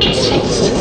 pieces.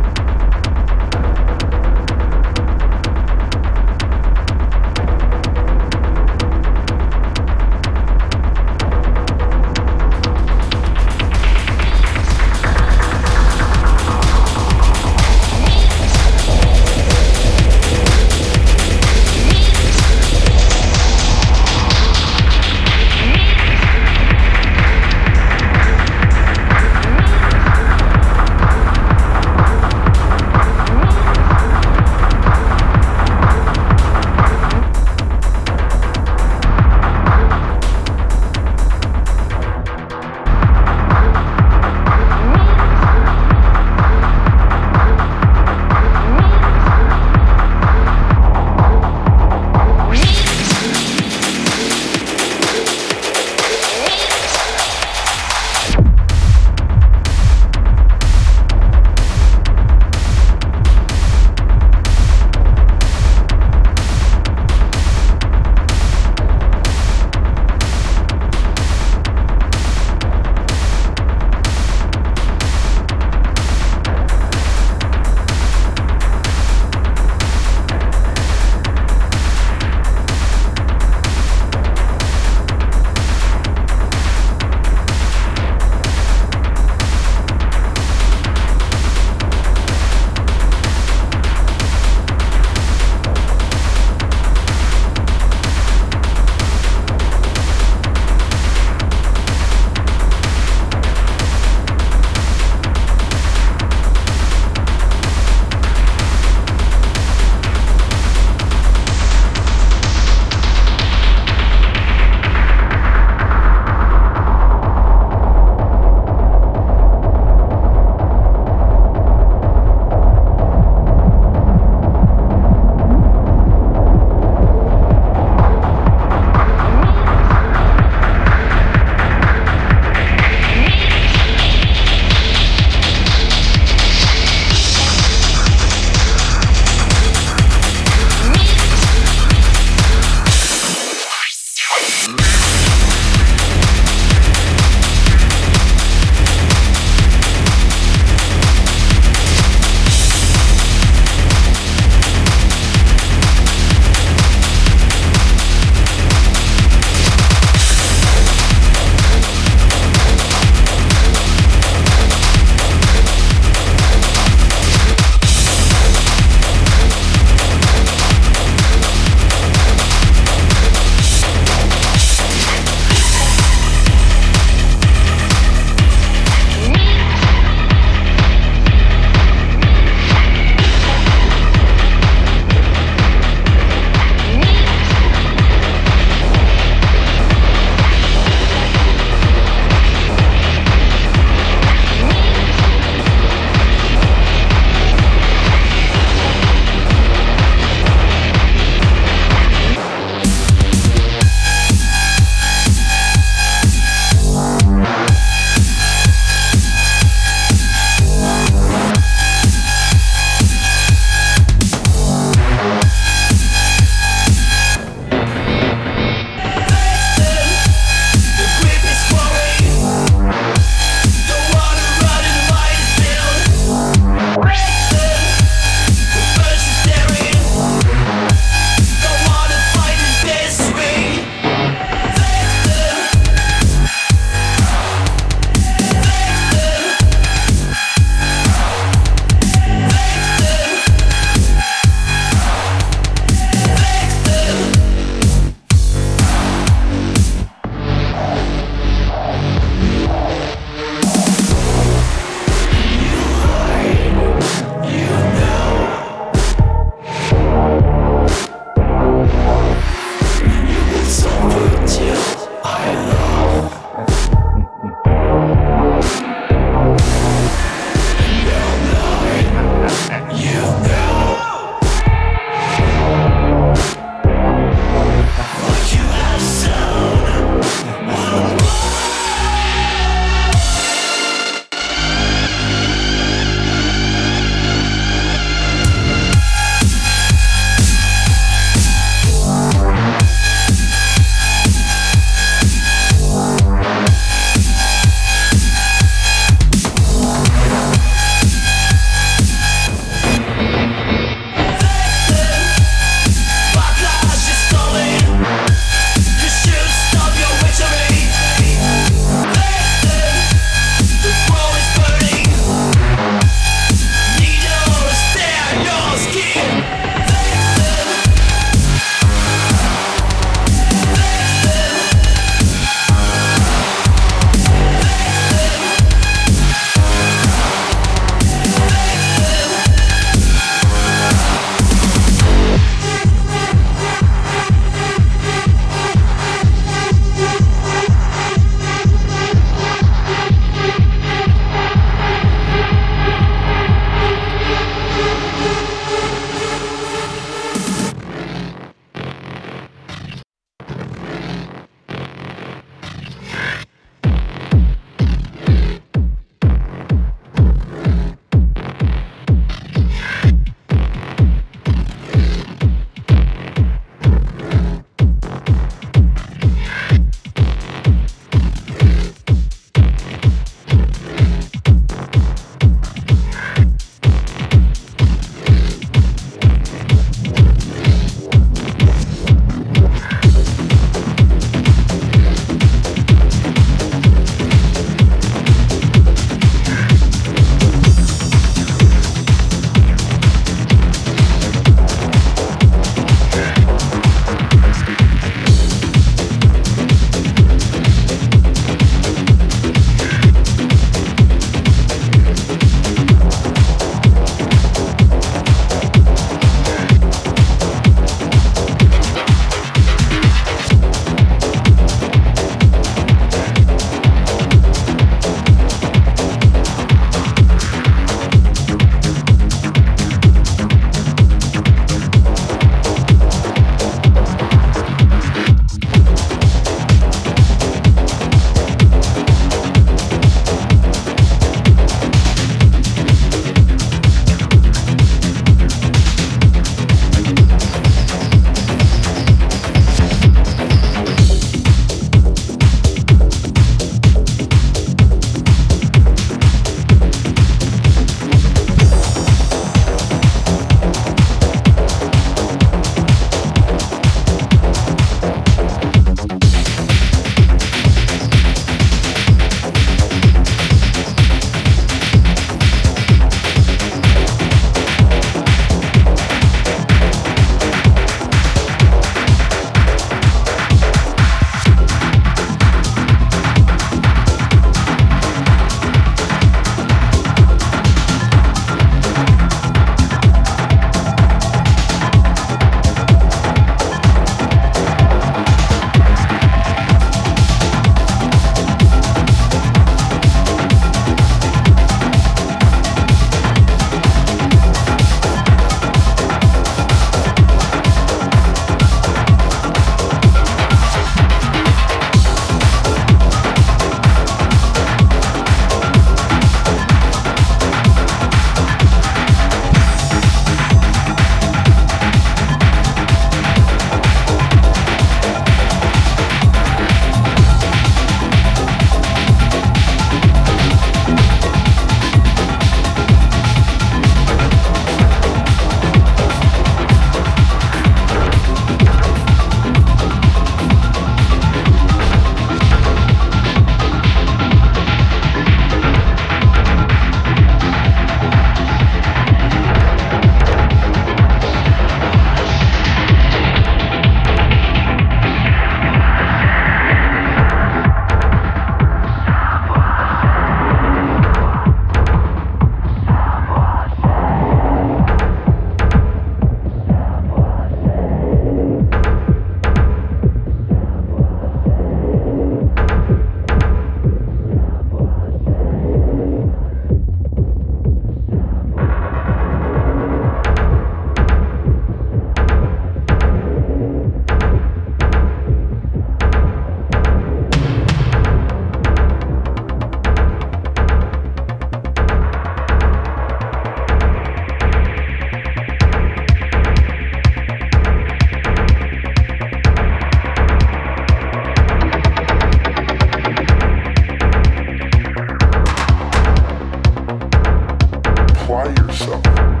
yourself.